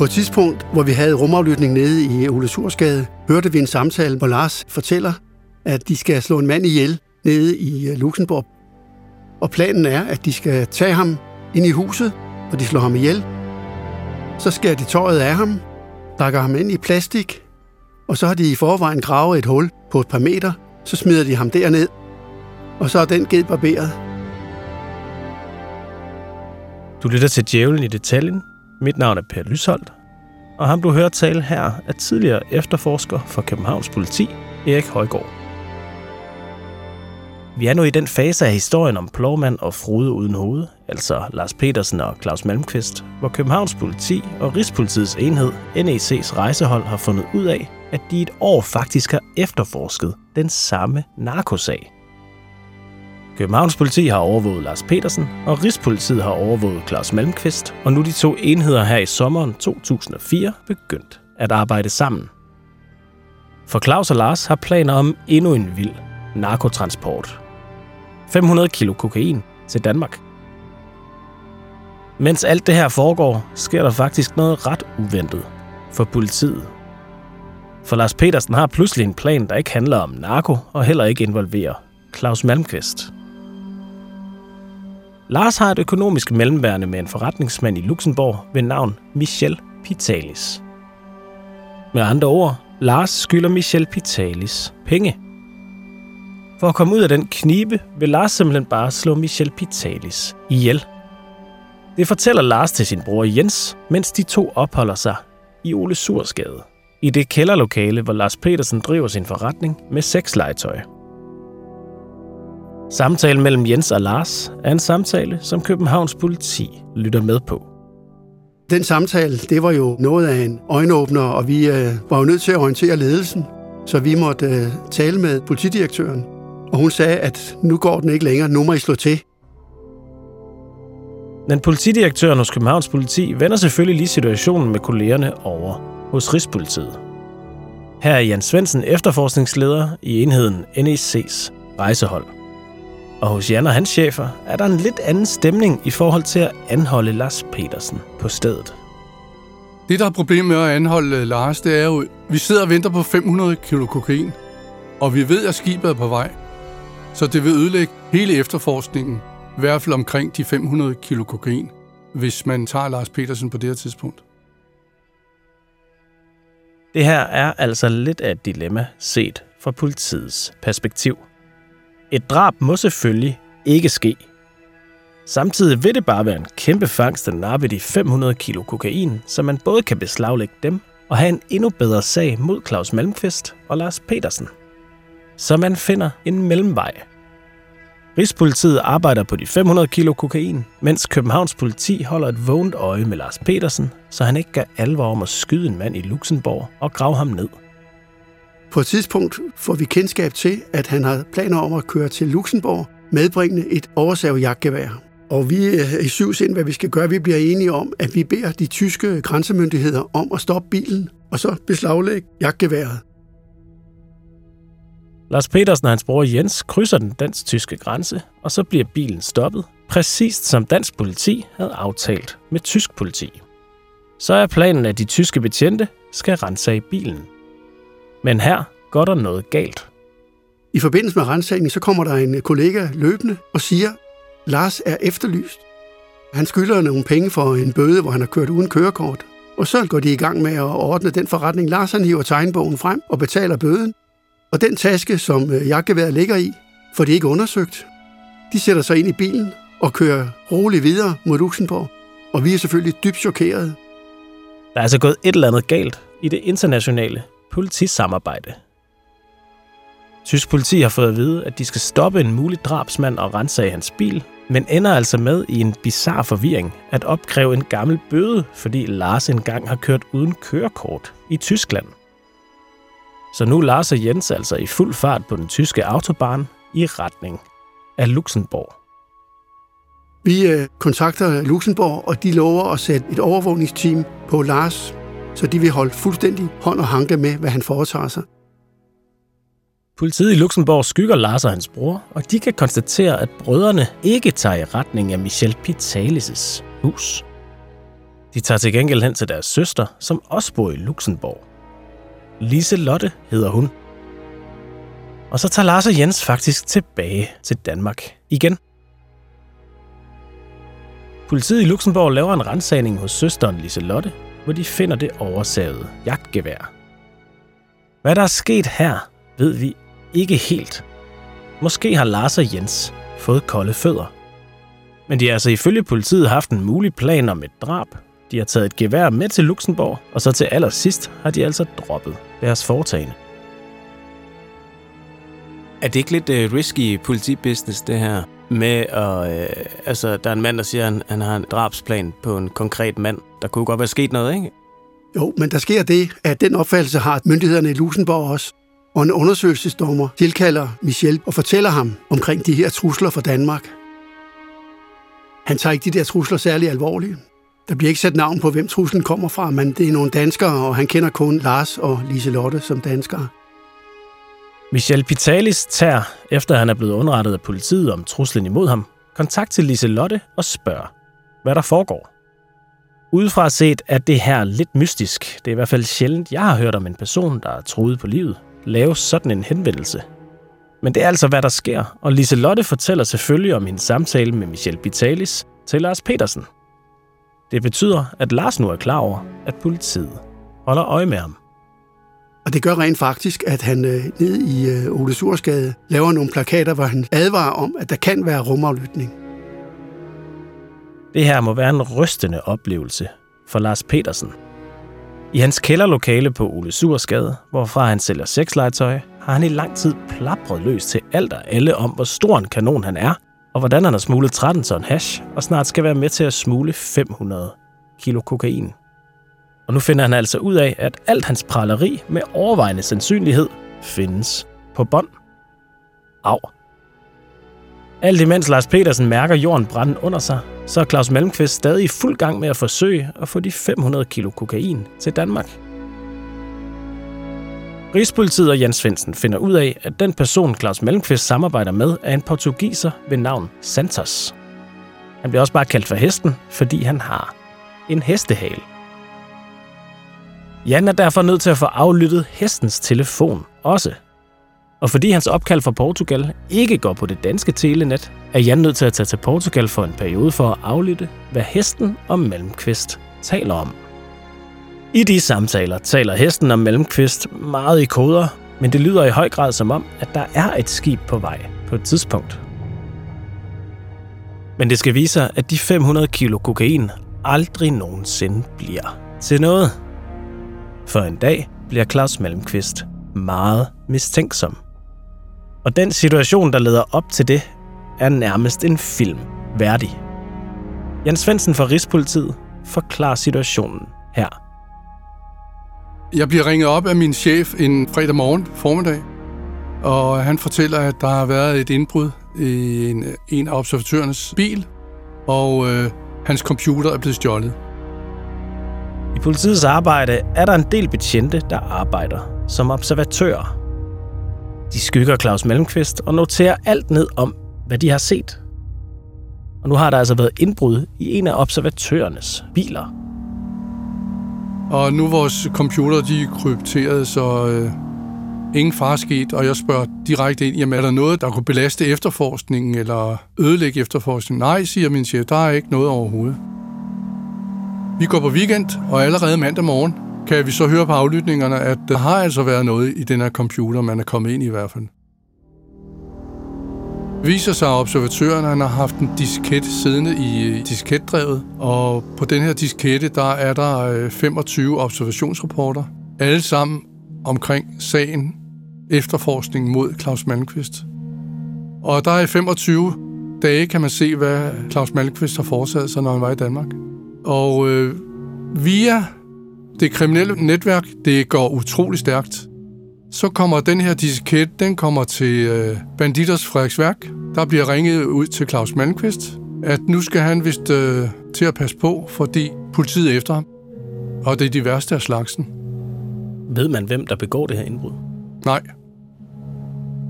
På et tidspunkt, hvor vi havde rumaflytning nede i Ole Sursgade, hørte vi en samtale, hvor Lars fortæller, at de skal slå en mand ihjel nede i øh, Luxembourg. Og planen er, at de skal tage ham ind i huset, og de slår ham ihjel. Så skærer de tøjet af ham, pakker ham ind i plastik, og så har de i forvejen gravet et hul på et par meter, så smider de ham derned, og så er den ged barberet. Du lytter til Djævlen i detaljen. Mit navn er Per Lysholdt, og ham du hører tale her er tidligere efterforsker for Københavns politi, Erik Højgaard. Vi er nu i den fase af historien om plovmand og Frode uden hoved, altså Lars Petersen og Claus Malmqvist, hvor Københavns politi og Rigspolitiets enhed, NEC's rejsehold, har fundet ud af, at de et år faktisk har efterforsket den samme narkosag. Københavns politi har overvåget Lars Petersen, og Rigspolitiet har overvåget Claus Malmqvist, og nu de to enheder her i sommeren 2004 begyndt at arbejde sammen. For Claus og Lars har planer om endnu en vild narkotransport. 500 kilo kokain til Danmark. Mens alt det her foregår, sker der faktisk noget ret uventet for politiet. For Lars Petersen har pludselig en plan, der ikke handler om narko og heller ikke involverer Claus Malmqvist. Lars har et økonomisk mellemværende med en forretningsmand i Luxembourg ved navn Michel Pitalis. Med andre ord, Lars skylder Michel Pitalis penge. For at komme ud af den knibe, vil Lars simpelthen bare slå Michel Pitalis ihjel. Det fortæller Lars til sin bror Jens, mens de to opholder sig i Ole Sursgade. I det kælderlokale, hvor Lars Petersen driver sin forretning med sexlegetøj. Samtalen mellem Jens og Lars er en samtale, som Københavns politi lytter med på. Den samtale, det var jo noget af en øjenåbner, og vi øh, var jo nødt til at orientere ledelsen, så vi måtte øh, tale med politidirektøren. Og hun sagde, at nu går den ikke længere, nu må I slå til. Men politidirektøren hos Københavns politi vender selvfølgelig lige situationen med kollegerne over hos Rigspolitiet. Her er Jan Svendsen efterforskningsleder i enheden NEC's rejsehold. Og hos Jan og hans chefer er der en lidt anden stemning i forhold til at anholde Lars Petersen på stedet. Det, der er problemet med at anholde Lars, det er jo, vi sidder og venter på 500 kilo kokain, og vi ved, at skibet er på vej. Så det vil ødelægge hele efterforskningen, i hvert fald omkring de 500 kilo kokain, hvis man tager Lars Petersen på det her tidspunkt. Det her er altså lidt af et dilemma set fra politiets perspektiv. Et drab må selvfølgelig ikke ske. Samtidig vil det bare være en kæmpe fangst at nappe de 500 kilo kokain, så man både kan beslaglægge dem og have en endnu bedre sag mod Claus Malmqvist og Lars Petersen. Så man finder en mellemvej. Rigspolitiet arbejder på de 500 kilo kokain, mens Københavns politi holder et vågent øje med Lars Petersen, så han ikke gør alvor om at skyde en mand i Luxembourg og grave ham ned. På et tidspunkt får vi kendskab til, at han har planer om at køre til Luxembourg, medbringende et oversavet jagtgevær. Og vi er øh, i syv sind, hvad vi skal gøre. Vi bliver enige om, at vi beder de tyske grænsemyndigheder om at stoppe bilen, og så beslaglægge jagtgeværet. Lars Petersen og hans bror Jens krydser den dansk-tyske grænse, og så bliver bilen stoppet, præcis som dansk politi havde aftalt med tysk politi. Så er planen, at de tyske betjente skal rense i bilen. Men her går der noget galt. I forbindelse med rensagning, så kommer der en kollega løbende og siger, Lars er efterlyst. Han skylder nogle penge for en bøde, hvor han har kørt uden kørekort. Og så går de i gang med at ordne den forretning. Lars han hiver tegnbogen frem og betaler bøden. Og den taske, som øh, jagtgeværet ligger i, får de ikke undersøgt. De sætter sig ind i bilen og kører roligt videre mod Luxembourg. Og vi er selvfølgelig dybt chokerede. Der er altså gået et eller andet galt i det internationale politisamarbejde. Tysk politi har fået at vide, at de skal stoppe en mulig drabsmand og rense af hans bil, men ender altså med i en bizar forvirring at opkræve en gammel bøde, fordi Lars engang har kørt uden kørekort i Tyskland. Så nu er Lars og Jens altså i fuld fart på den tyske autobahn i retning af Luxembourg. Vi øh, kontakter Luxembourg, og de lover at sætte et overvågningsteam på Lars, så de vil holde fuldstændig hånd og hanke med, hvad han foretager sig. Politiet i Luxembourg skygger Lars og hans bror, og de kan konstatere, at brødrene ikke tager i retning af Michel Pitalis' hus. De tager til gengæld hen til deres søster, som også bor i Luxembourg. Lise Lotte hedder hun. Og så tager Lars og Jens faktisk tilbage til Danmark igen. Politiet i Luxembourg laver en rensagning hos søsteren Lise Lotte, hvor de finder det oversavede jagtgevær. Hvad der er sket her, ved vi ikke helt. Måske har Lars og Jens fået kolde fødder. Men de har altså ifølge politiet haft en mulig plan om et drab. De har taget et gevær med til Luxembourg, og så til allersidst har de altså droppet deres foretagende. Er det ikke lidt uh, risky politibusiness, det her? Med at, uh, altså, der er en mand, der siger, at han, han har en drabsplan på en konkret mand. Der kunne godt være sket noget, ikke? Jo, men der sker det, at den opfattelse har myndighederne i Luxembourg også. Og en undersøgelsesdommer tilkalder Michel og fortæller ham omkring de her trusler for Danmark. Han tager ikke de der trusler særlig alvorligt. Der bliver ikke sat navn på, hvem truslen kommer fra, men det er nogle danskere, og han kender kun Lars og Lise Lotte som danskere. Michel Pitalis tager, efter han er blevet underrettet af politiet om truslen imod ham, kontakt til Lise Lotte og spørger, hvad der foregår. Udefra set er det her lidt mystisk. Det er i hvert fald sjældent, jeg har hørt om en person, der er troet på livet, lave sådan en henvendelse. Men det er altså, hvad der sker, og Lise Lotte fortæller selvfølgelig om hendes samtale med Michel Vitalis til Lars Petersen. Det betyder, at Lars nu er klar over, at politiet holder øje med ham. Og det gør rent faktisk, at han øh, nede i øh, Ole Sursgade laver nogle plakater, hvor han advarer om, at der kan være rumaflytning. Det her må være en rystende oplevelse for Lars Petersen. I hans kælderlokale på Ole Sursgade, hvorfra han sælger sexlegetøj, har han i lang tid plapret løs til alt og alle om, hvor stor en kanon han er, og hvordan han har smuglet 13 ton hash, og snart skal være med til at smule 500 kilo kokain. Og nu finder han altså ud af, at alt hans praleri med overvejende sandsynlighed findes på bånd. Au. Alt imens Lars Petersen mærker jorden brænde under sig, så er Claus Malmqvist stadig i fuld gang med at forsøge at få de 500 kilo kokain til Danmark. Rigspolitiet og Jens Svendsen finder ud af, at den person, Claus Malmqvist samarbejder med, er en portugiser ved navn Santos. Han bliver også bare kaldt for hesten, fordi han har en hestehale. Jan er derfor nødt til at få aflyttet hestens telefon også. Og fordi hans opkald fra Portugal ikke går på det danske telenet, er Jan nødt til at tage til Portugal for en periode for at aflytte, hvad hesten og Malmqvist taler om. I de samtaler taler hesten om Malmqvist meget i koder, men det lyder i høj grad som om, at der er et skib på vej på et tidspunkt. Men det skal vise sig, at de 500 kilo kokain aldrig nogensinde bliver til noget. For en dag bliver Claus Malmqvist meget mistænksom. Og den situation, der leder op til det, er nærmest en film værdig. Jens Svendsen fra Rigspolitiet forklarer situationen her. Jeg bliver ringet op af min chef en fredag morgen formiddag, og han fortæller, at der har været et indbrud i en, en af observatørernes bil, og øh, hans computer er blevet stjålet. I politiets arbejde er der en del betjente, der arbejder som observatører. De skygger Claus Mellemqvist og noterer alt ned om, hvad de har set. Og nu har der altså været indbrud i en af observatørernes biler. Og nu vores computer, de er krypteret, så øh, ingen far sket, og jeg spørger direkte ind, jamen er der noget, der kunne belaste efterforskningen eller ødelægge efterforskningen? Nej, siger min chef, der er ikke noget overhovedet. Vi går på weekend, og allerede mandag morgen kan vi så høre på aflytningerne, at der har altså været noget i den her computer, man er kommet ind i, i hvert fald. Viser sig, at observatøren han har haft en disket siddende i øh, diskettdrevet, og på den her diskette, der er der øh, 25 observationsrapporter, alle sammen omkring sagen efterforskning mod Claus Malmqvist. Og der er 25 dage, kan man se, hvad Claus Malmqvist har foretaget sig, når han var i Danmark. Og øh, via det kriminelle netværk, det går utrolig stærkt. Så kommer den her disket, den kommer til øh, Banditers Frederiksværk. Der bliver ringet ud til Claus Malmqvist, at nu skal han vist øh, til at passe på, fordi politiet er efter ham. Og det er de værste af slagsen. Ved man, hvem der begår det her indbrud? Nej,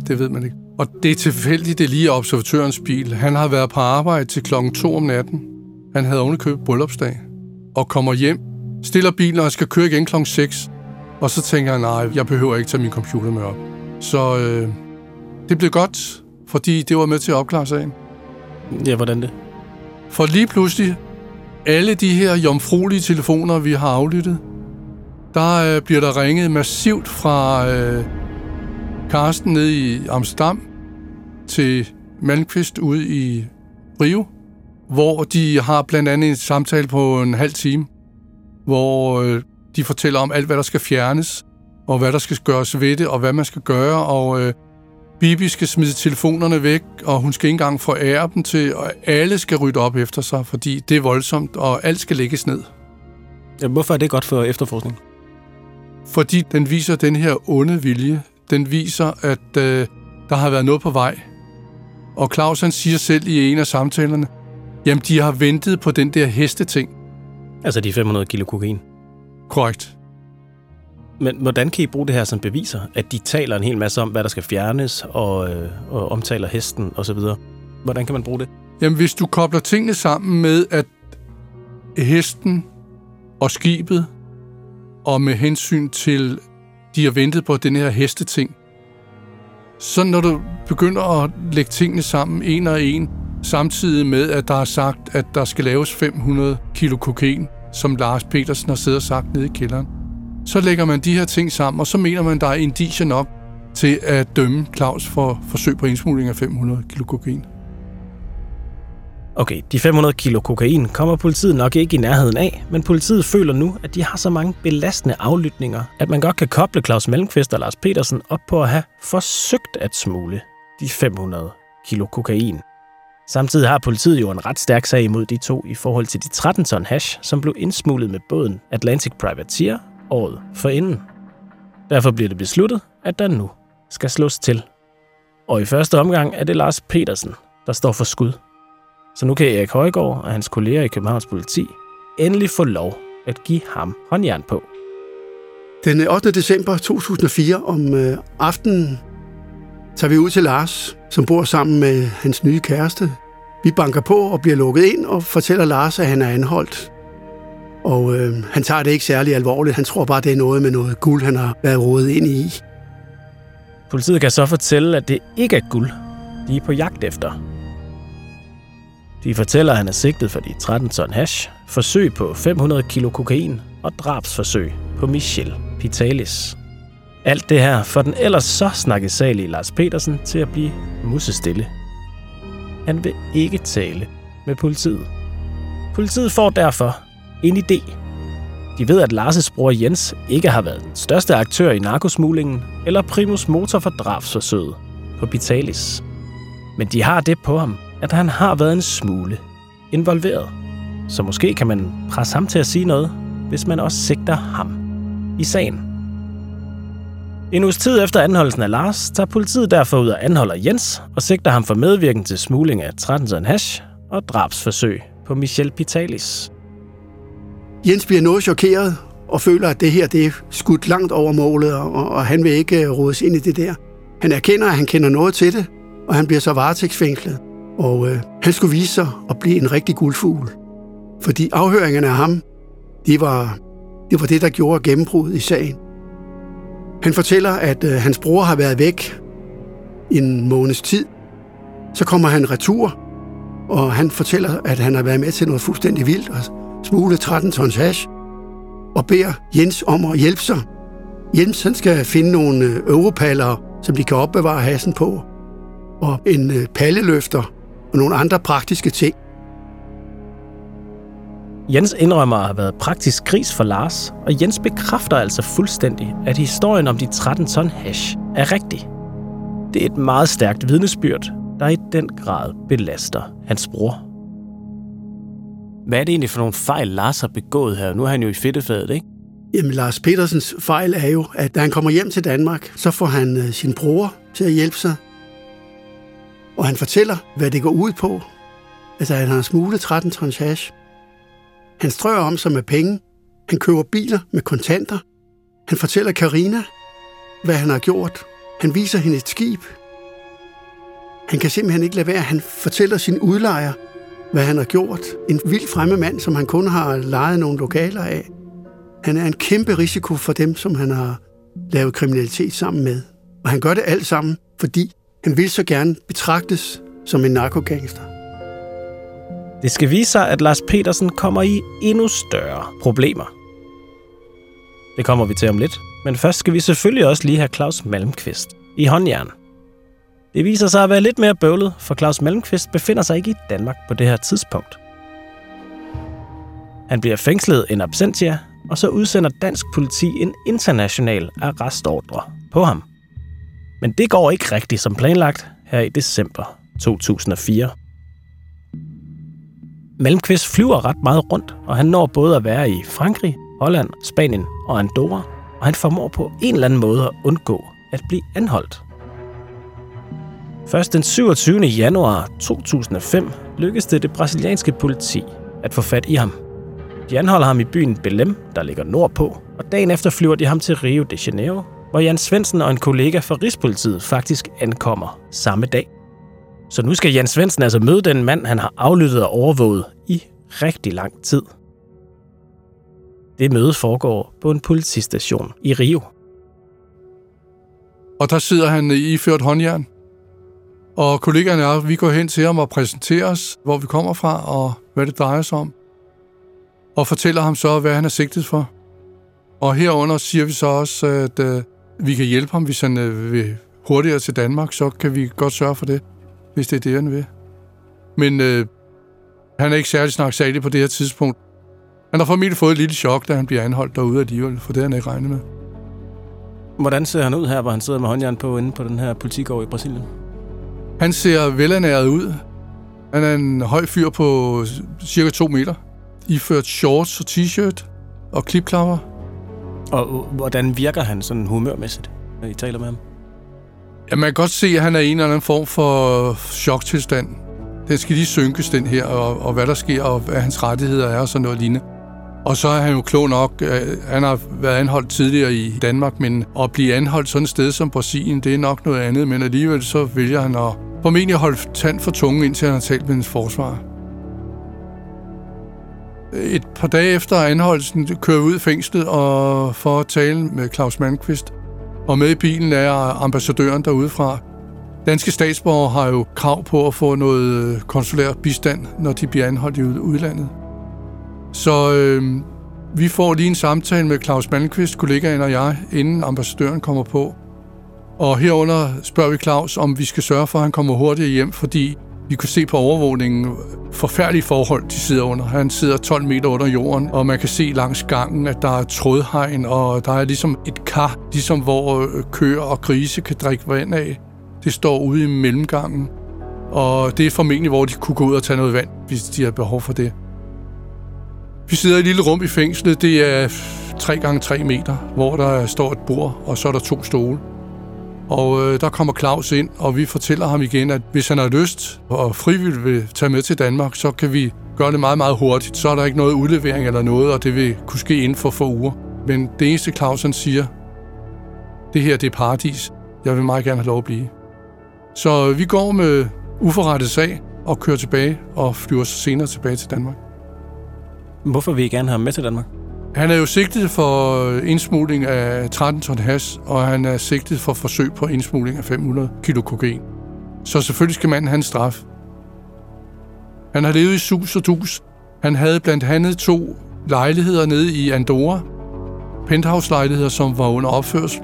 det ved man ikke. Og det er tilfældigt, det er lige observatørens bil. Han har været på arbejde til klokken 2 om natten. Han havde ovenikøbet bryllupsdag. og kommer hjem, stiller bilen og skal køre igen kl. 6. Og så tænker jeg, nej, jeg behøver ikke tage min computer med op. Så øh, det blev godt, fordi det var med til at opklare sagen. Ja, hvordan det? For lige pludselig, alle de her jomfruelige telefoner, vi har aflyttet, der øh, bliver der ringet massivt fra øh, Karsten nede i Amsterdam til Malmqvist ude i Rio, hvor de har blandt andet en samtale på en halv time, hvor øh, de fortæller om alt, hvad der skal fjernes, og hvad der skal gøres ved det, og hvad man skal gøre, og øh, Bibi skal smide telefonerne væk, og hun skal ikke engang forære dem til, og alle skal rydde op efter sig, fordi det er voldsomt, og alt skal lægges ned. Ja, hvorfor er det godt for efterforskning? Fordi den viser den her onde vilje. Den viser, at øh, der har været noget på vej. Og Claus han siger selv i en af samtalerne, jamen de har ventet på den der hesteting. Altså de 500 kilo kokain. Korrekt. Men hvordan kan I bruge det her som beviser? At de taler en hel masse om, hvad der skal fjernes, og, øh, og omtaler hesten osv. Hvordan kan man bruge det? Jamen, hvis du kobler tingene sammen med, at hesten og skibet, og med hensyn til, de har ventet på den her hesteting, så når du begynder at lægge tingene sammen en og en, samtidig med, at der er sagt, at der skal laves 500 kilo kokain, som Lars Petersen har siddet og sagt nede i kælderen, så lægger man de her ting sammen, og så mener man, der er indiger nok til at dømme Claus for forsøg på indsmugling af 500 kilo kokain. Okay, de 500 kilo kokain kommer politiet nok ikke i nærheden af, men politiet føler nu, at de har så mange belastende aflytninger, at man godt kan koble Claus Mellemqvist og Lars Petersen op på at have forsøgt at smule de 500 kilo kokain. Samtidig har politiet jo en ret stærk sag imod de to i forhold til de 13 ton hash, som blev indsmuglet med båden Atlantic Privateer året forinden. Derfor bliver det besluttet, at der nu skal slås til. Og i første omgang er det Lars Petersen, der står for skud. Så nu kan Erik Højgaard og hans kolleger i Københavns politi endelig få lov at give ham håndjern på. Den øh, 8. december 2004 om øh, aftenen tager vi ud til Lars, som bor sammen med hans nye kæreste. Vi banker på og bliver lukket ind og fortæller Lars, at han er anholdt. Og øh, han tager det ikke særlig alvorligt. Han tror bare, det er noget med noget guld, han har været rodet ind i. Politiet kan så fortælle, at det ikke er guld, de er på jagt efter. De fortæller, at han er sigtet for de 13 ton hash, forsøg på 500 kilo kokain og drabsforsøg på Michel Pitalis. Alt det her får den ellers så snakkesalige Lars Petersen til at blive musestille. Han vil ikke tale med politiet. Politiet får derfor en idé. De ved, at Lars' bror Jens ikke har været den største aktør i narkosmuglingen eller primus motor for drabsforsøget på Vitalis. Men de har det på ham, at han har været en smule involveret. Så måske kan man presse ham til at sige noget, hvis man også sigter ham i sagen. En uges tid efter anholdelsen af Lars, tager politiet derfor ud og anholder Jens og sigter ham for medvirken til smugling af 13 ton hash og drabsforsøg på Michel Pitalis. Jens bliver noget chokeret og føler, at det her det er skudt langt over målet, og, og han vil ikke øh, rådes ind i det der. Han erkender, at han kender noget til det, og han bliver så varetægtsfængslet. Og øh, han skulle vise sig at blive en rigtig guldfugl. Fordi afhøringerne af ham, det var, det var det, der gjorde gennembrud i sagen. Han fortæller, at øh, hans bror har været væk en måneds tid. Så kommer han retur, og han fortæller, at han har været med til noget fuldstændig vildt, og smule 13 tons hash, og beder Jens om at hjælpe sig. Jens han skal finde nogle øh, europaller, som de kan opbevare hassen på, og en øh, palleløfter og nogle andre praktiske ting. Jens indrømmer at have været praktisk gris for Lars, og Jens bekræfter altså fuldstændig, at historien om de 13 ton hash er rigtig. Det er et meget stærkt vidnesbyrd, der i den grad belaster hans bror. Hvad er det egentlig for nogle fejl, Lars har begået her? Nu er han jo i fedtefadet, ikke? Jamen, Lars Petersens fejl er jo, at da han kommer hjem til Danmark, så får han øh, sin bror til at hjælpe sig. Og han fortæller, hvad det går ud på. Altså, han har smuglet 13 tons hash. Han strøger om sig med penge. Han køber biler med kontanter. Han fortæller Karina, hvad han har gjort. Han viser hende et skib. Han kan simpelthen ikke lade være. Han fortæller sin udlejer, hvad han har gjort. En vild fremmed mand, som han kun har lejet nogle lokaler af. Han er en kæmpe risiko for dem, som han har lavet kriminalitet sammen med. Og han gør det alt sammen, fordi han vil så gerne betragtes som en narkogangster. Det skal vise sig, at Lars Petersen kommer i endnu større problemer. Det kommer vi til om lidt, men først skal vi selvfølgelig også lige have Claus Malmqvist i håndjern. Det viser sig at være lidt mere bøvlet, for Claus Malmqvist befinder sig ikke i Danmark på det her tidspunkt. Han bliver fængslet en absentia, og så udsender dansk politi en international arrestordre på ham. Men det går ikke rigtigt som planlagt her i december 2004. Malmqvist flyver ret meget rundt, og han når både at være i Frankrig, Holland, Spanien og Andorra, og han formår på en eller anden måde at undgå at blive anholdt. Først den 27. januar 2005 lykkedes det det brasilianske politi at få fat i ham. De anholder ham i byen Belém, der ligger nordpå, og dagen efter flyver de ham til Rio de Janeiro, hvor Jan Svensen og en kollega fra Rigspolitiet faktisk ankommer samme dag. Så nu skal Jan Svendsen altså møde den mand, han har aflyttet og overvåget i rigtig lang tid. Det møde foregår på en politistation i Rio. Og der sidder han i ført håndjern. Og kollegaerne og vi går hen til ham og præsenterer os, hvor vi kommer fra og hvad det drejer sig om. Og fortæller ham så, hvad han er sigtet for. Og herunder siger vi så også, at øh, vi kan hjælpe ham, hvis han øh, vil hurtigere til Danmark, så kan vi godt sørge for det, hvis det er det, han vil. Men øh, han er ikke særlig snaksalig på det her tidspunkt. Han har formentlig fået et lille chok, da han bliver anholdt derude alligevel, for det han ikke regnet med. Hvordan ser han ud her, hvor han sidder med håndjern på inde på den her politigård i Brasilien? Han ser velernæret ud. Han er en høj fyr på cirka 2 meter. Iført shorts og t-shirt og klipklapper. Og hvordan virker han sådan humørmæssigt, når I taler med ham? Ja, man kan godt se, at han er i en eller anden form for choktilstand. Den skal lige synkes, den her, og, og hvad der sker, og hvad hans rettigheder er, og sådan noget lignende. Og så er han jo klog nok. Øh, han har været anholdt tidligere i Danmark, men at blive anholdt sådan et sted som Brasilien, det er nok noget andet. Men alligevel så vælger han at formentlig holde tand for tungen, indtil han har talt med hans forsvar. Et par dage efter anholdelsen kører ud i fængslet og for at tale med Claus Malmqvist. Og med i bilen er ambassadøren derudefra. Danske statsborgere har jo krav på at få noget øh, konsulær bistand, når de bliver anholdt i udlandet. Så øh, vi får lige en samtale med Claus Malmqvist, kollegaen og jeg, inden ambassadøren kommer på. Og herunder spørger vi Claus, om vi skal sørge for, at han kommer hurtigt hjem, fordi vi kunne se på overvågningen forfærdelige forhold, de sidder under. Han sidder 12 meter under jorden, og man kan se langs gangen, at der er trådhegn, og der er ligesom et kar, ligesom hvor øh, køer og grise kan drikke vand af. Det står ude i mellemgangen, og det er formentlig, hvor de kunne gå ud og tage noget vand, hvis de har behov for det. Vi sidder i et lille rum i fængslet. Det er 3 gange 3 meter, hvor der står et bord, og så er der to stole. Og øh, der kommer Claus ind, og vi fortæller ham igen, at hvis han har lyst og frivilligt vil tage med til Danmark, så kan vi gøre det meget, meget hurtigt. Så er der ikke noget udlevering eller noget, og det vil kunne ske inden for få uger. Men det eneste Claus han siger, det her det er paradis. Jeg vil meget gerne have lov at blive. Så øh, vi går med uforrettet sag og kører tilbage og flyver senere tilbage til Danmark. Hvorfor vil I gerne have ham med til Danmark? Han er jo sigtet for øh, indsmugling af 13 ton has, og han er sigtet for forsøg på indsmugling af 500 kilo kokain. Så selvfølgelig skal manden have en straf. Han har levet i sus og dus. Han havde blandt andet to lejligheder nede i Andorra, penthouse-lejligheder, som var under opførsel,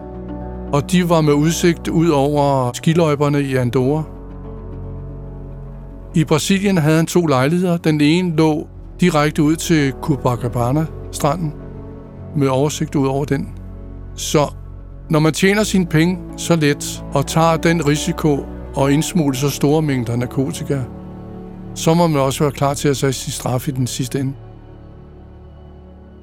og de var med udsigt ud over skiløjberne i Andorra. I Brasilien havde han to lejligheder. Den ene lå direkte ud til Copacabana, stranden med oversigt ud over den. Så når man tjener sine penge så let og tager den risiko og indsmugle så store mængder narkotika, så må man også være klar til at sætte sin straf i den sidste ende.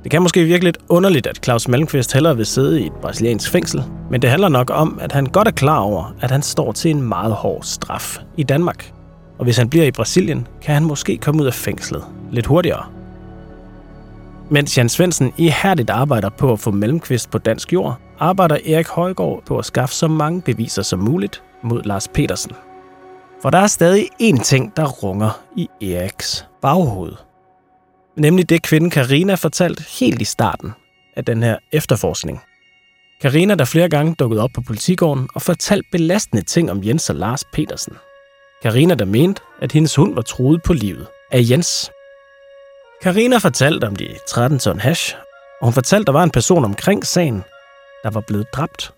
Det kan måske virke lidt underligt, at Claus Malmqvist hellere vil sidde i et brasiliansk fængsel, men det handler nok om, at han godt er klar over, at han står til en meget hård straf i Danmark. Og hvis han bliver i Brasilien, kan han måske komme ud af fængslet lidt hurtigere. Mens Jan Svendsen ihærdigt arbejder på at få Mellemqvist på dansk jord, arbejder Erik Højgaard på at skaffe så mange beviser som muligt mod Lars Petersen. For der er stadig én ting, der runger i Eriks baghoved. Nemlig det kvinden Karina fortalte helt i starten af den her efterforskning. Karina, der flere gange dukkede op på politigården og fortalte belastende ting om Jens og Lars Petersen. Karina, der mente, at hendes hund var truet på livet af Jens. Karina fortalte om de 13 ton hash, og hun fortalte, at der var en person omkring sagen, der var blevet dræbt.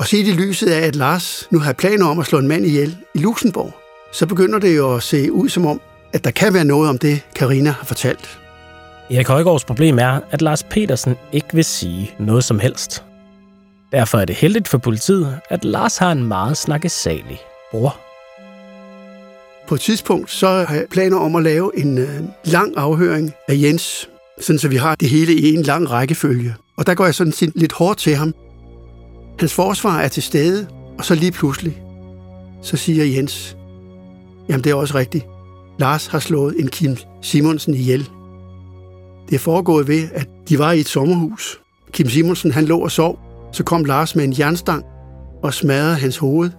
Og set i lyset af, at Lars nu har planer om at slå en mand ihjel i Luxembourg, så begynder det jo at se ud som om, at der kan være noget om det, Karina har fortalt. Erik Højgaards problem er, at Lars Petersen ikke vil sige noget som helst. Derfor er det heldigt for politiet, at Lars har en meget snakkesalig bror. På et tidspunkt så har jeg planer om at lave en øh, lang afhøring af Jens, sådan så vi har det hele i en lang rækkefølge. Og der går jeg sådan set lidt hårdt til ham. Hans forsvar er til stede, og så lige pludselig, så siger Jens, jamen det er også rigtigt. Lars har slået en Kim Simonsen ihjel. Det er foregået ved, at de var i et sommerhus. Kim Simonsen han lå og sov. Så kom Lars med en jernstang og smadrede hans hoved,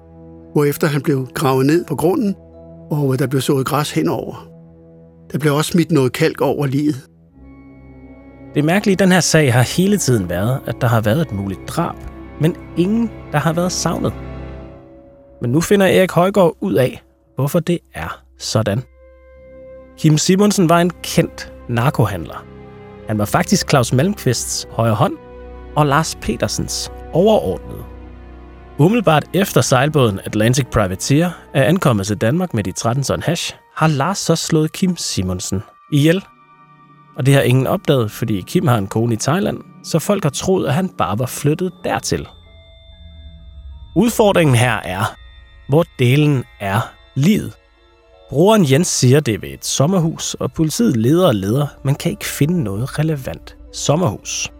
hvorefter han blev gravet ned på grunden, og der blev sået græs henover. Der blev også smidt noget kalk over livet. Det mærkelige i den her sag har hele tiden været, at der har været et muligt drab, men ingen, der har været savnet. Men nu finder Erik Højgaard ud af, hvorfor det er sådan. Kim Simonsen var en kendt narkohandler. Han var faktisk Claus Malmqvists højre hånd og Lars Petersens overordnede. Umiddelbart efter sejlbåden Atlantic Privateer er ankommet til Danmark med de 13 ton hash, har Lars så slået Kim Simonsen ihjel. Og det har ingen opdaget, fordi Kim har en kone i Thailand, så folk har troet, at han bare var flyttet dertil. Udfordringen her er, hvor delen er livet. Broren Jens siger, det er ved et sommerhus, og politiet leder og leder, men kan ikke finde noget relevant sommerhus.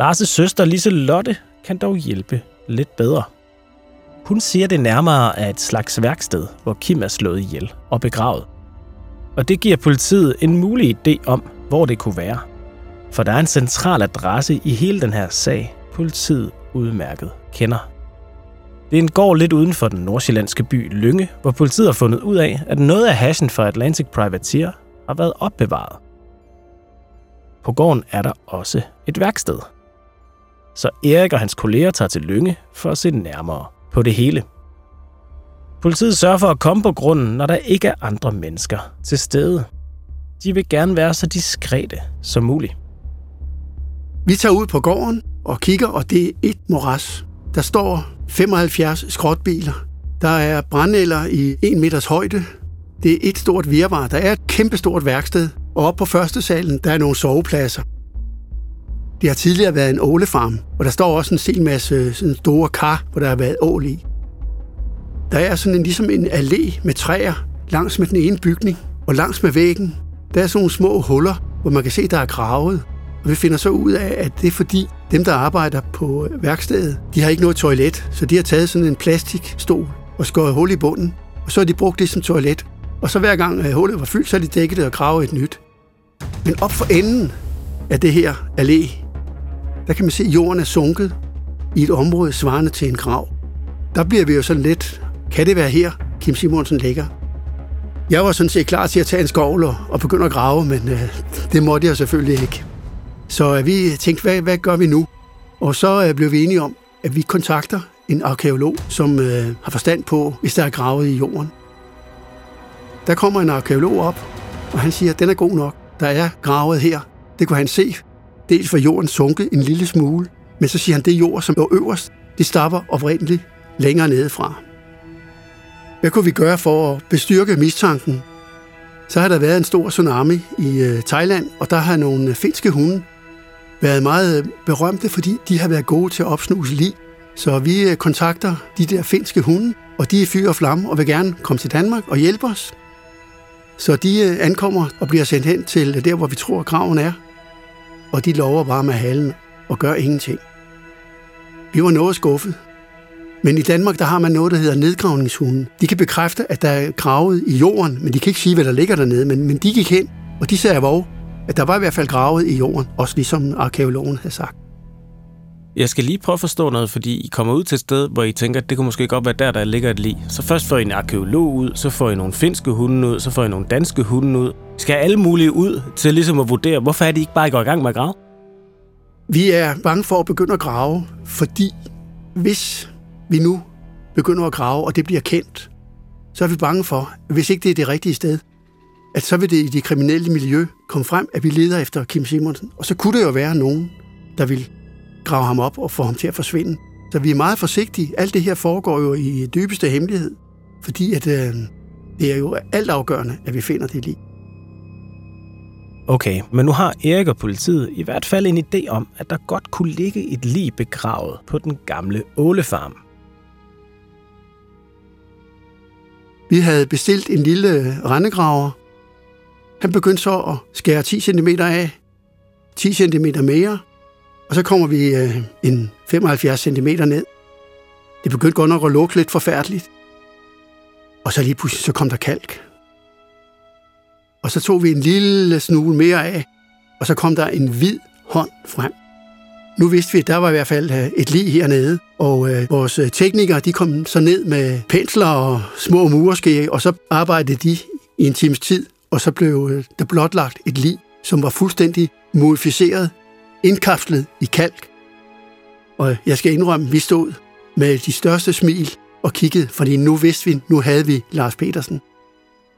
Lars' søster Lise Lotte kan dog hjælpe lidt bedre. Hun siger det nærmere af et slags værksted, hvor Kim er slået ihjel og begravet. Og det giver politiet en mulig idé om, hvor det kunne være. For der er en central adresse i hele den her sag, politiet udmærket kender. Det er en gård lidt uden for den nordsjællandske by Lynge, hvor politiet har fundet ud af, at noget af hashen fra Atlantic Privateer har været opbevaret. På gården er der også et værksted. Så Erik og hans kolleger tager til Lynge for at se nærmere på det hele. Politiet sørger for at komme på grunden, når der ikke er andre mennesker til stede. De vil gerne være så diskrete som muligt. Vi tager ud på gården og kigger, og det er et moras. Der står 75 skrotbiler. Der er brændeller i 1 meters højde. Det er et stort virvar. Der er et kæmpestort værksted. Og oppe på første salen, der er nogle sovepladser. Det har tidligere været en ålefarm, og der står også en hel masse sådan store kar, hvor der har været ål i. Der er sådan en, ligesom en allé med træer langs med den ene bygning, og langs med væggen, der er sådan nogle små huller, hvor man kan se, der er gravet. Og vi finder så ud af, at det er fordi dem, der arbejder på værkstedet, de har ikke noget toilet, så de har taget sådan en plastikstol og skåret hul i bunden, og så har de brugt det som toilet. Og så hver gang øh, hullet var fyldt, så har de dækket det og gravet et nyt. Men op for enden af det her allé, der kan man se, at jorden er sunket i et område svarende til en grav. Der bliver vi jo sådan lidt, kan det være her, Kim Simonsen ligger? Jeg var sådan set klar til at tage en skovl og begynde at grave, men øh, det måtte jeg selvfølgelig ikke. Så øh, vi tænkte, hvad, hvad gør vi nu? Og så øh, blev vi enige om, at vi kontakter en arkeolog, som øh, har forstand på, hvis der er gravet i jorden. Der kommer en arkeolog op, og han siger, at den er god nok. Der er gravet her. Det kunne han se. Dels var jorden sunket en lille smule, men så siger han, det jord, som var øverst, det stapper oprindeligt længere nedefra. Hvad kunne vi gøre for at bestyrke mistanken? Så har der været en stor tsunami i øh, Thailand, og der har nogle øh, finske hunde været meget øh, berømte, fordi de har været gode til at opsnuse lig. Så vi kontakter de der finske hunde, og de er fyr og flamme og vil gerne komme til Danmark og hjælpe os. Så de ankommer og bliver sendt hen til der, hvor vi tror, graven er. Og de lover bare med halen og gør ingenting. Vi var noget skuffet. Men i Danmark, der har man noget, der hedder nedgravningshunden. De kan bekræfte, at der er gravet i jorden, men de kan ikke sige, hvad der ligger dernede. Men, men de gik hen, og de sagde vov, at der var i hvert fald gravet i jorden, også ligesom arkeologen havde sagt. Jeg skal lige prøve at forstå noget, fordi I kommer ud til et sted, hvor I tænker, at det kunne måske godt være der, der ligger et lig. Så først får I en arkeolog ud, så får I nogle finske hunde ud, så får I nogle danske hunde ud. Skal alle mulige ud til ligesom at vurdere, hvorfor er de ikke bare går i gang med at grave? Vi er bange for at begynde at grave, fordi hvis vi nu begynder at grave, og det bliver kendt, så er vi bange for, hvis ikke det er det rigtige sted, at så vil det i det kriminelle miljø komme frem, at vi leder efter Kim Simonsen. Og så kunne det jo være nogen, der vil grave ham op og få ham til at forsvinde. Så vi er meget forsigtige. Alt det her foregår jo i dybeste hemmelighed, fordi at, øh, det er jo alt afgørende, at vi finder det lige. Okay, men nu har Erik og politiet i hvert fald en idé om, at der godt kunne ligge et lig begravet på den gamle ålefarm. Vi havde bestilt en lille rendegraver. Han begyndte så at skære 10 cm af, 10 cm mere, og så kommer vi øh, en 75 cm ned. Det begyndte godt nok at lukke lidt forfærdeligt. Og så lige pludselig så kom der kalk. Og så tog vi en lille smule mere af, og så kom der en hvid hånd frem. Nu vidste vi, at der var i hvert fald øh, et lig hernede, og øh, vores øh, teknikere de kom så ned med pensler og små mureskæge, og så arbejdede de i en times tid, og så blev øh, der blotlagt et lig, som var fuldstændig modificeret, indkapslet i kalk. Og jeg skal indrømme, at vi stod med de største smil og kiggede, fordi nu vidste vi, nu havde vi Lars Petersen.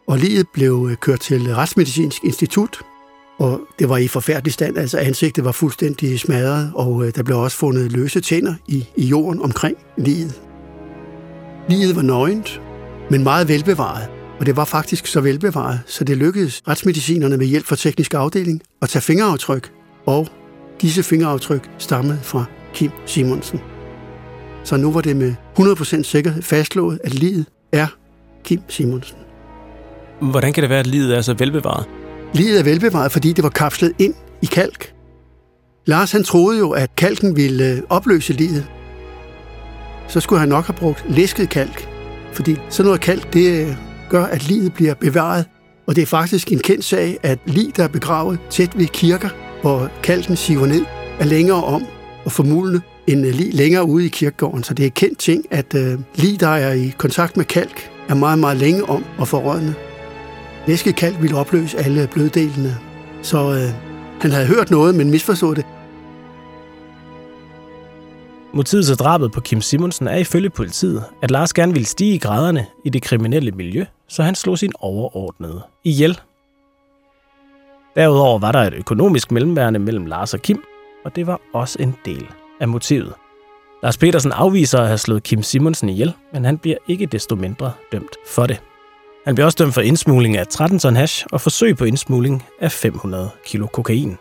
Og livet blev øh, kørt til Retsmedicinsk Institut, og det var i forfærdelig stand, altså ansigtet var fuldstændig smadret, og øh, der blev også fundet løse tænder i, i jorden omkring livet. Livet var nøgent, men meget velbevaret, og det var faktisk så velbevaret, så det lykkedes retsmedicinerne med hjælp fra teknisk afdeling at tage fingeraftryk, og disse fingeraftryk stammede fra Kim Simonsen. Så nu var det med 100% sikkerhed fastslået, at livet er Kim Simonsen. Hvordan kan det være, at livet er så velbevaret? Liget er velbevaret, fordi det var kapslet ind i kalk. Lars han troede jo, at kalken ville øh, opløse livet. Så skulle han nok have brugt læsket kalk, fordi sådan noget kalk, det øh, gør, at livet bliver bevaret. Og det er faktisk en kendt sag, at lig, der er begravet tæt ved kirker, hvor kalken siver ned, er længere om og formulende end øh, lige længere ude i kirkegården. Så det er kendt ting, at øh, lige der er i kontakt med kalk, er meget, meget længe om at forrådne. Væskekalk ville opløse alle bløddelene. Så øh, han havde hørt noget, men misforstod det. Motivet til drabet på Kim Simonsen er ifølge politiet, at Lars gerne ville stige i graderne i det kriminelle miljø, så han slog sin overordnede ihjel. Derudover var der et økonomisk mellemværende mellem Lars og Kim, og det var også en del af motivet. Lars Petersen afviser at have slået Kim Simonsen ihjel, men han bliver ikke desto mindre dømt for det. Han bliver også dømt for indsmugling af 13 ton hash og forsøg på indsmugling af 500 kilo kokain.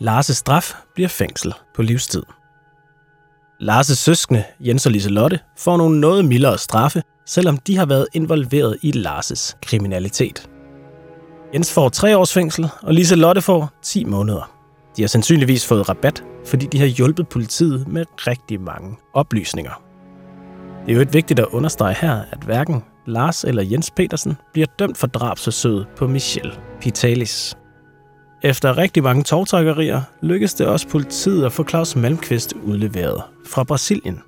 Lars' straf bliver fængsel på livstid. Lars' søskende, Jens og Liselotte, får nogle noget mildere straffe, selvom de har været involveret i Lars' kriminalitet. Jens får tre års fængsel, og Liselotte får 10 måneder. De har sandsynligvis fået rabat, fordi de har hjulpet politiet med rigtig mange oplysninger. Det er jo et vigtigt at understrege her, at hverken Lars eller Jens Petersen bliver dømt for drabsforsøget på Michel Pitalis. Efter rigtig mange togtrækkerier lykkedes det også politiet at få Claus Malmqvist udleveret fra Brasilien.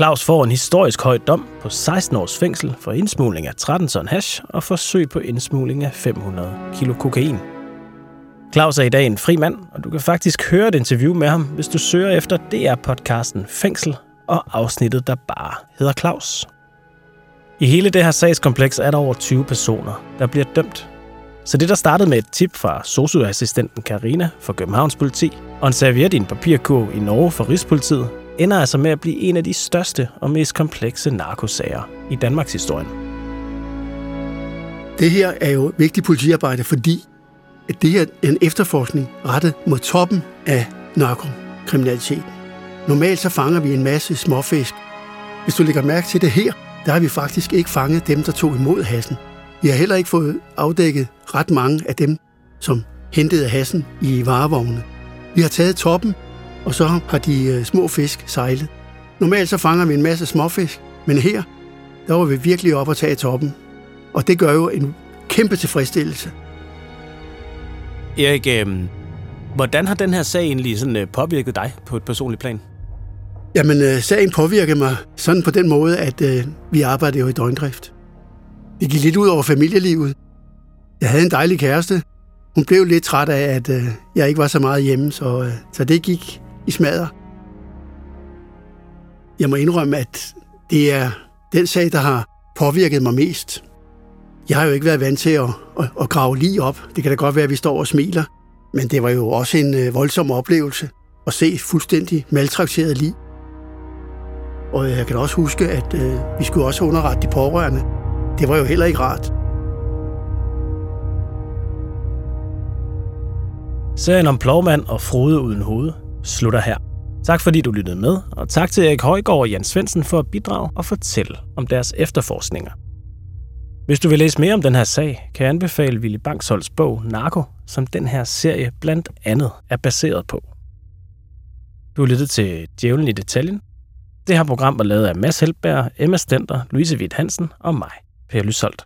Claus får en historisk høj dom på 16 års fængsel for indsmugling af 13 ton hash og forsøg på indsmugling af 500 kilo kokain. Claus er i dag en fri mand, og du kan faktisk høre et interview med ham, hvis du søger efter DR-podcasten Fængsel og afsnittet, der bare hedder Claus. I hele det her sagskompleks er der over 20 personer, der bliver dømt. Så det, der startede med et tip fra socioassistenten Karina fra Københavns politi og en serviet i en papirkurv i Norge for Rigspolitiet, ender altså med at blive en af de største og mest komplekse narkosager i Danmarks historie. Det her er jo vigtigt politiarbejde, fordi at det her er en efterforskning rettet mod toppen af narkokriminaliteten. Normalt så fanger vi en masse småfisk. Hvis du lægger mærke til det her, der har vi faktisk ikke fanget dem, der tog imod hassen. Vi har heller ikke fået afdækket ret mange af dem, som hentede hassen i varevogne. Vi har taget toppen, og så har de øh, små fisk sejlet. Normalt så fanger vi en masse småfisk, men her, der var vi virkelig op at tage toppen. Og det gør jo en kæmpe tilfredsstillelse. Erik, øh, Hvordan har den her sag egentlig sådan, øh, påvirket dig på et personligt plan? Jamen, øh, sagen påvirker mig sådan på den måde, at øh, vi arbejder jo i døgndrift. Det gik lidt ud over familielivet. Jeg havde en dejlig kæreste. Hun blev lidt træt af, at øh, jeg ikke var så meget hjemme, så, øh, så det gik i smadre. Jeg må indrømme, at det er den sag, der har påvirket mig mest. Jeg har jo ikke været vant til at, at, at grave lige op. Det kan da godt være, at vi står og smiler. Men det var jo også en øh, voldsom oplevelse at se fuldstændig maltrakteret lige. Og jeg kan også huske, at øh, vi skulle også underrette de pårørende. Det var jo heller ikke rart. Serien om plovmand og frode uden hoved slutter her. Tak fordi du lyttede med, og tak til Erik Højgaard og Jan Svendsen for at bidrage og fortælle om deres efterforskninger. Hvis du vil læse mere om den her sag, kan jeg anbefale Willy Bangsholds bog Narko, som den her serie blandt andet er baseret på. Du har lyttet til Djævlen i detaljen. Det her program var lavet af Mads Helberg, Emma Stenter, Louise Witt Hansen og mig, Per Lysholdt.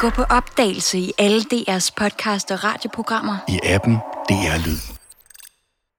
Gå på opdagelse i alle DR's podcast og radioprogrammer. I appen DR Lyd.